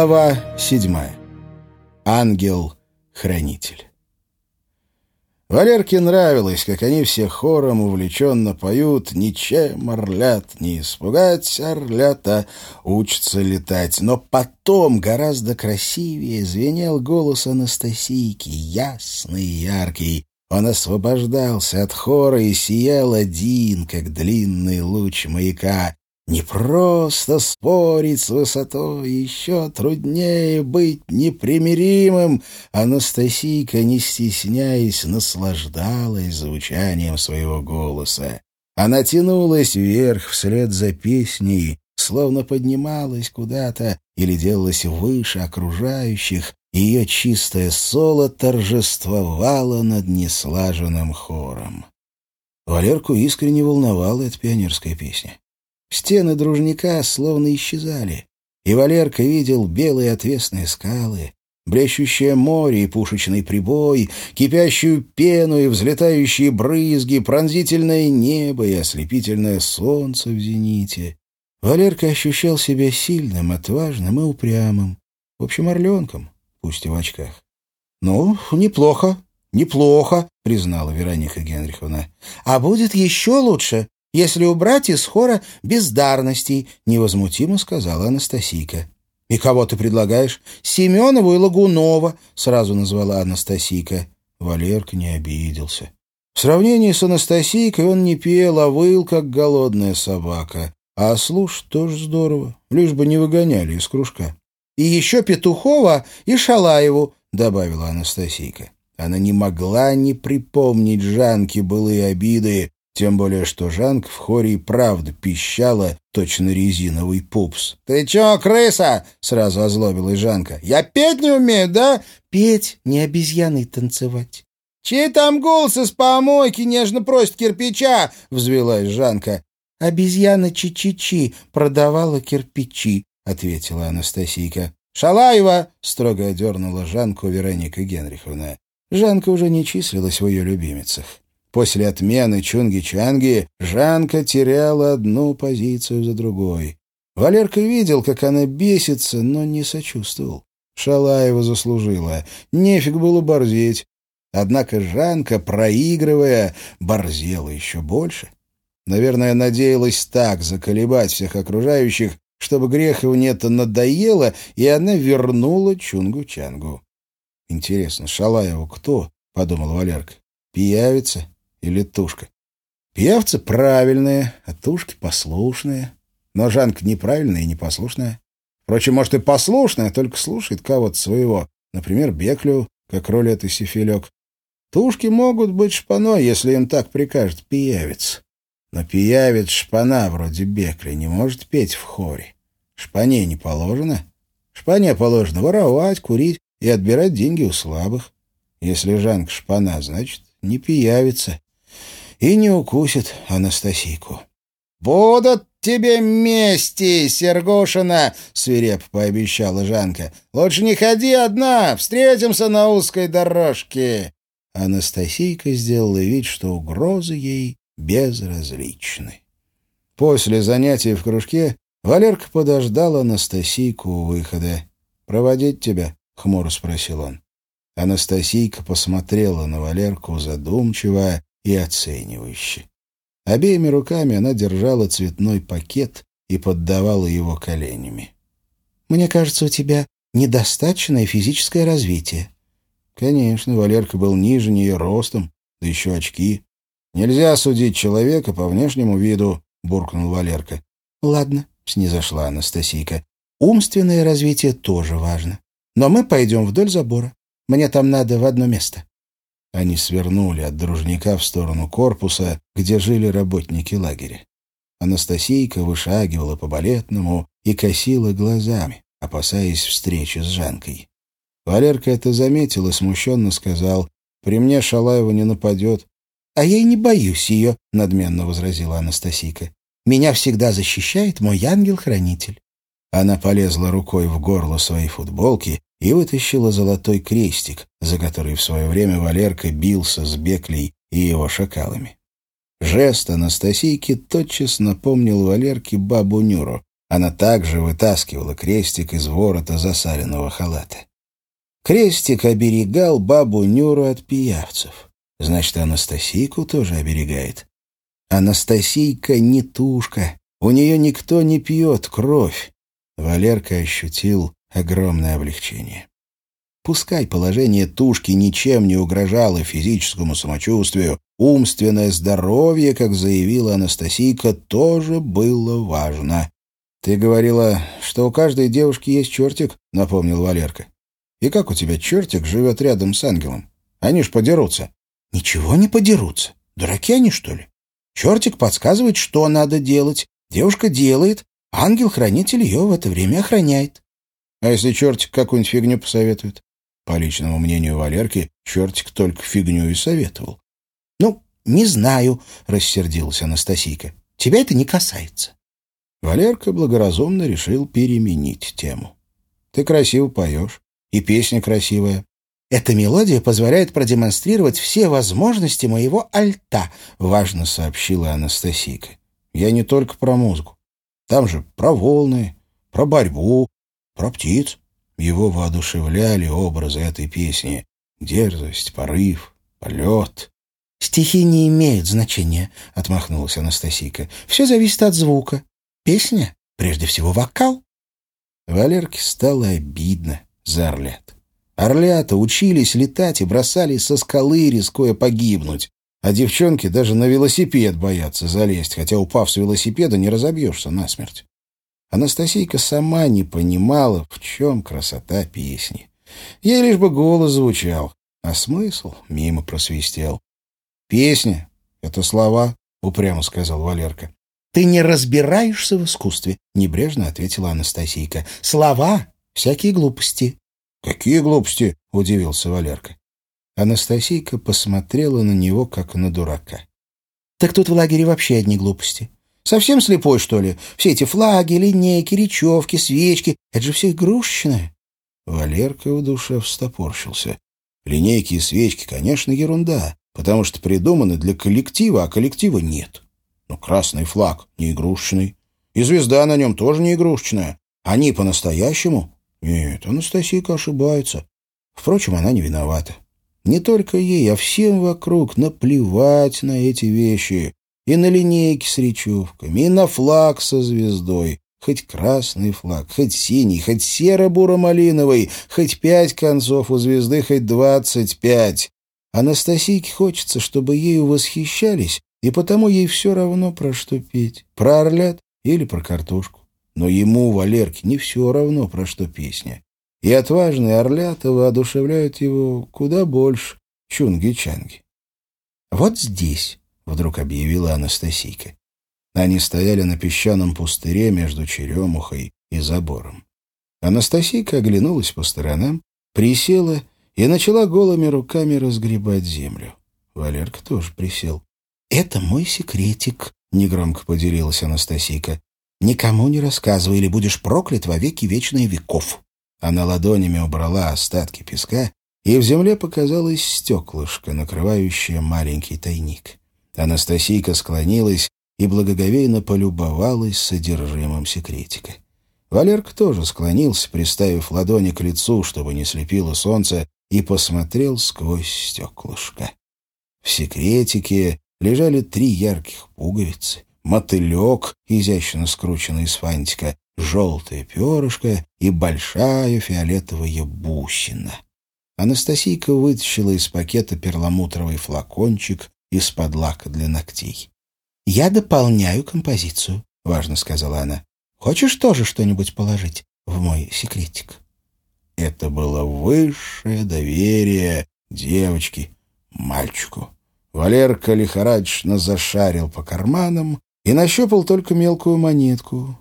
Глава седьмая. Ангел-хранитель. Валерке нравилось, как они все хором увлеченно поют «Ничем орлят, не испугать орлята, учатся летать». Но потом гораздо красивее звенел голос Анастасийки, ясный и яркий. Он освобождался от хора и сиял один, как длинный луч маяка. Не просто спорить с высотой, еще труднее быть непримиримым. Анастасийка, не стесняясь, наслаждалась звучанием своего голоса. Она тянулась вверх вслед за песней, словно поднималась куда-то или делалась выше окружающих, ее чистое соло торжествовало над неслаженным хором. Валерку искренне волновала эта пионерская песня. Стены дружника словно исчезали, и Валерка видел белые отвесные скалы, блещущее море и пушечный прибой, кипящую пену и взлетающие брызги, пронзительное небо и ослепительное солнце в зените. Валерка ощущал себя сильным, отважным и упрямым. В общем, орленком, пусть и в очках. «Ну, неплохо, неплохо», — признала Вероника Генриховна. «А будет еще лучше, если убрать из хора бездарностей», — невозмутимо сказала Анастасийка. «И кого ты предлагаешь?» «Семенову и Лагунова», — сразу назвала Анастасийка. Валерка не обиделся. В сравнении с Анастасийкой он не пел, а выл, как голодная собака. А слушать тоже здорово, лишь бы не выгоняли из кружка. «И еще Петухова и Шалаеву», — добавила Анастасийка. Она не могла не припомнить Жанке былые обиды, тем более, что Жанк в хоре и правда пищала, точно резиновый пупс. «Ты чё, крыса?» — сразу озлобилась Жанка. «Я петь не умею, да?» «Петь, не обезьяной танцевать». «Чей там голос из помойки нежно просит кирпича?» — взвелась Жанка. «Обезьяна Чи-Чи-Чи продавала кирпичи», — ответила Анастасийка. «Шалаева!» — строго одернула Жанку Вероника Генриховна. Жанка уже не числилась в ее любимицах. После отмены Чунги-Чанги Жанка теряла одну позицию за другой. Валерка видел, как она бесится, но не сочувствовал. Шалаева заслужила. Нефиг было борзеть. Однако Жанка, проигрывая, борзела еще больше. Наверное, надеялась так заколебать всех окружающих, чтобы Греховне это надоело, и она вернула Чунгу-Чангу. «Интересно, Шалаеву кто?» — подумал Валерка. «Пиявица? Или тушка. Певцы правильные, а тушки послушные. Но Жанка неправильная и непослушная. Впрочем, может, и послушная, только слушает кого-то своего. Например, Беклю, как роль этой сифилек. Тушки могут быть шпаной, если им так прикажет пиявец. Но пиявец шпана вроде Бекли не может петь в хоре. Шпане не положено. Шпане положено воровать, курить и отбирать деньги у слабых. Если Жанка шпана, значит, не пиявится и не укусит Анастасийку. «Будут тебе мести, Сергушина!» — свиреп пообещала Жанка. «Лучше не ходи одна, встретимся на узкой дорожке!» Анастасийка сделала вид, что угрозы ей безразличны. После занятий в кружке Валерка подождал Анастасийку у выхода. «Проводить тебя?» — хмуро спросил он. Анастасийка посмотрела на Валерку задумчиво и оценивающе. Обеими руками она держала цветной пакет и поддавала его коленями. «Мне кажется, у тебя недостаточное физическое развитие». Конечно, Валерка был ниже нее ростом, да еще очки. «Нельзя судить человека по внешнему виду», — буркнул Валерка. «Ладно», — снизошла Анастасийка. «Умственное развитие тоже важно. Но мы пойдем вдоль забора. Мне там надо в одно место». Они свернули от дружника в сторону корпуса, где жили работники лагеря. Анастасийка вышагивала по балетному и косила глазами, опасаясь встречи с Жанкой. Валерка это заметил и смущенно сказал, «При мне Шалаева не нападет». «А я и не боюсь ее», — надменно возразила Анастасийка. «Меня всегда защищает мой ангел-хранитель». Она полезла рукой в горло своей футболки и вытащила золотой крестик, за который в свое время Валерка бился с Беклей и его шакалами. Жест Анастасийки тотчас напомнил Валерке бабу Нюру. Она также вытаскивала крестик из ворота засаленного халата. Крестик оберегал бабу Нюру от пиявцев. Значит, Анастасийку тоже оберегает. Анастасийка не тушка. У нее никто не пьет кровь. Валерка ощутил огромное облегчение. Пускай положение тушки ничем не угрожало физическому самочувствию, умственное здоровье, как заявила Анастасийка, тоже было важно. «Ты говорила, что у каждой девушки есть чертик», — напомнил Валерка. «И как у тебя чертик живет рядом с ангелом? Они ж подерутся». «Ничего не подерутся. Дураки они, что ли? Чертик подсказывает, что надо делать. Девушка делает. Ангел-хранитель ее в это время охраняет». «А если чертик какую-нибудь фигню посоветует?» По личному мнению Валерки, чертик только фигню и советовал. «Ну, не знаю», — рассердилась Анастасийка. «Тебя это не касается». Валерка благоразумно решил переменить тему. «Ты красиво поешь, и песня красивая». «Эта мелодия позволяет продемонстрировать все возможности моего альта», — важно сообщила Анастасийка. «Я не только про музыку. Там же про волны, про борьбу, про птиц». Его воодушевляли образы этой песни. Дерзость, порыв, полет. «Стихи не имеют значения», — отмахнулась Анастасийка. «Все зависит от звука. Песня, прежде всего, вокал. Валерке стало обидно за орлят. Орлята учились летать и бросались со скалы, рискуя погибнуть. А девчонки даже на велосипед боятся залезть, хотя, упав с велосипеда, не разобьешься насмерть. Анастасийка сама не понимала, в чем красота песни. Ей лишь бы голос звучал, а смысл мимо просвистел. «Песня — это слова», — упрямо сказал Валерка. «Ты не разбираешься в искусстве», — небрежно ответила Анастасийка. «Слова — всякие глупости». «Какие глупости?» — удивился Валерка. Анастасийка посмотрела на него, как на дурака. «Так тут в лагере вообще одни глупости. Совсем слепой, что ли? Все эти флаги, линейки, речевки, свечки — это же все игрушечное». Валерка в душе встопорщился. Линейки и свечки, конечно, ерунда, потому что придуманы для коллектива, а коллектива нет. Но красный флаг не игрушечный. И звезда на нем тоже не игрушечная. Они по-настоящему? Нет, Анастасийка ошибается. Впрочем, она не виновата. Не только ей, а всем вокруг наплевать на эти вещи. И на линейки с речевками, и на флаг со звездой. Хоть красный флаг, хоть синий, хоть серо-буро-малиновый, хоть пять концов у звезды, хоть двадцать пять. Анастасийке хочется, чтобы ею восхищались и потому ей все равно, про что петь. Про орлят или про картошку. Но ему, Валерке, не все равно, про что песня. И отважные орлята воодушевляют его куда больше чунги-чанги. «Вот здесь», — вдруг объявила Анастасийка. Они стояли на песчаном пустыре между черемухой и забором. Анастасийка оглянулась по сторонам, присела и начала голыми руками разгребать землю. Валерка тоже присел. «Это мой секретик», — негромко поделилась Анастасийка. «Никому не рассказывай, или будешь проклят во веки вечные веков». Она ладонями убрала остатки песка, и в земле показалось стеклышко, накрывающее маленький тайник. Анастасийка склонилась и благоговейно полюбовалась содержимым секретика. Валерка тоже склонился, приставив ладони к лицу, чтобы не слепило солнце, и посмотрел сквозь стеклышко. В секретике лежали три ярких пуговицы, мотылек, изящно скрученный из фантика, желтое перышко и большая фиолетовая бусина. Анастасийка вытащила из пакета перламутровый флакончик из-под лака для ногтей. «Я дополняю композицию», — важно сказала она. «Хочешь тоже что-нибудь положить в мой секретик?» Это было высшее доверие девочки мальчику. Валерка лихорадочно зашарил по карманам и нащупал только мелкую монетку.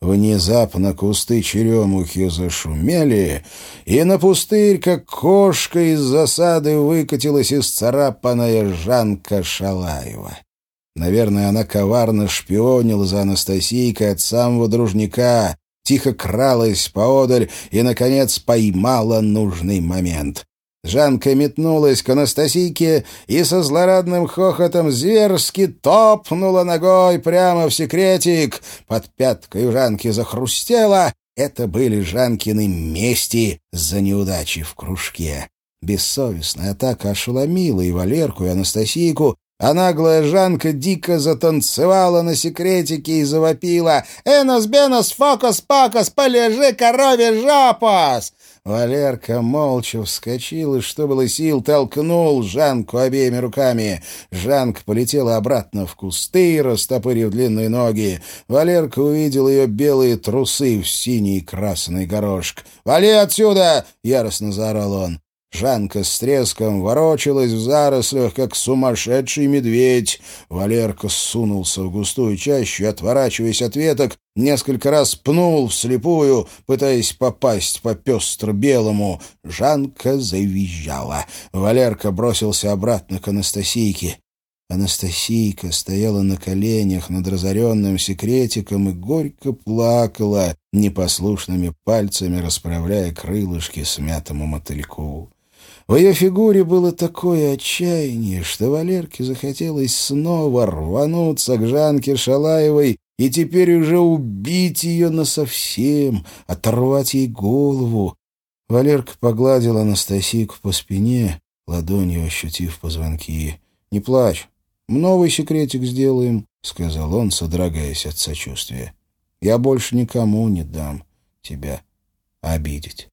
Внезапно кусты черемухи зашумели, и на пустырь, как кошка из засады, выкатилась исцарапанная Жанка Шалаева. Наверное, она коварно шпионила за Анастасийкой от самого дружника, тихо кралась поодаль и, наконец, поймала нужный момент. Жанка метнулась к Анастасийке и со злорадным хохотом зверски топнула ногой прямо в секретик. Под пяткой Жанки захрустело. Это были Жанкины мести за неудачи в кружке. Бессовестная атака ошеломила и Валерку, и Анастасийку, а наглая Жанка дико затанцевала на секретике и завопила «Энос, бенос, фокус, покус, полежи, корове, жопос!» Валерка молча вскочил и, что было сил, толкнул Жанку обеими руками. Жанка полетела обратно в кусты, растопырив длинные ноги. Валерка увидел ее белые трусы в синий красный горошек. «Вали отсюда!» — яростно заорал он. Жанка с треском ворочалась в зарослях, как сумасшедший медведь. Валерка сунулся в густую чащу, отворачиваясь от веток, несколько раз пнул вслепую, пытаясь попасть по пестро-белому. Жанка завизжала. Валерка бросился обратно к Анастасийке. Анастасийка стояла на коленях над разоренным секретиком и горько плакала, непослушными пальцами расправляя крылышки смятому мотыльку. В ее фигуре было такое отчаяние, что Валерке захотелось снова рвануться к Жанке Шалаевой и теперь уже убить ее насовсем, оторвать ей голову. Валерка погладил Анастасийку по спине, ладонью ощутив позвонки. «Не плачь, новый секретик сделаем», — сказал он, содрогаясь от сочувствия. «Я больше никому не дам тебя обидеть».